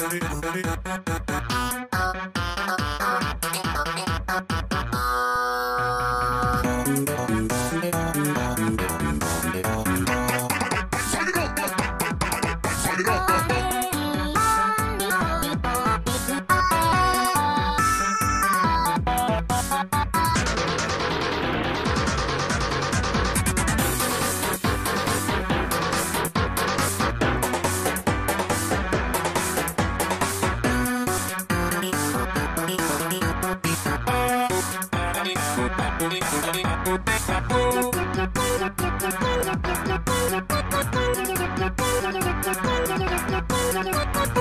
Turn it up. Thank you.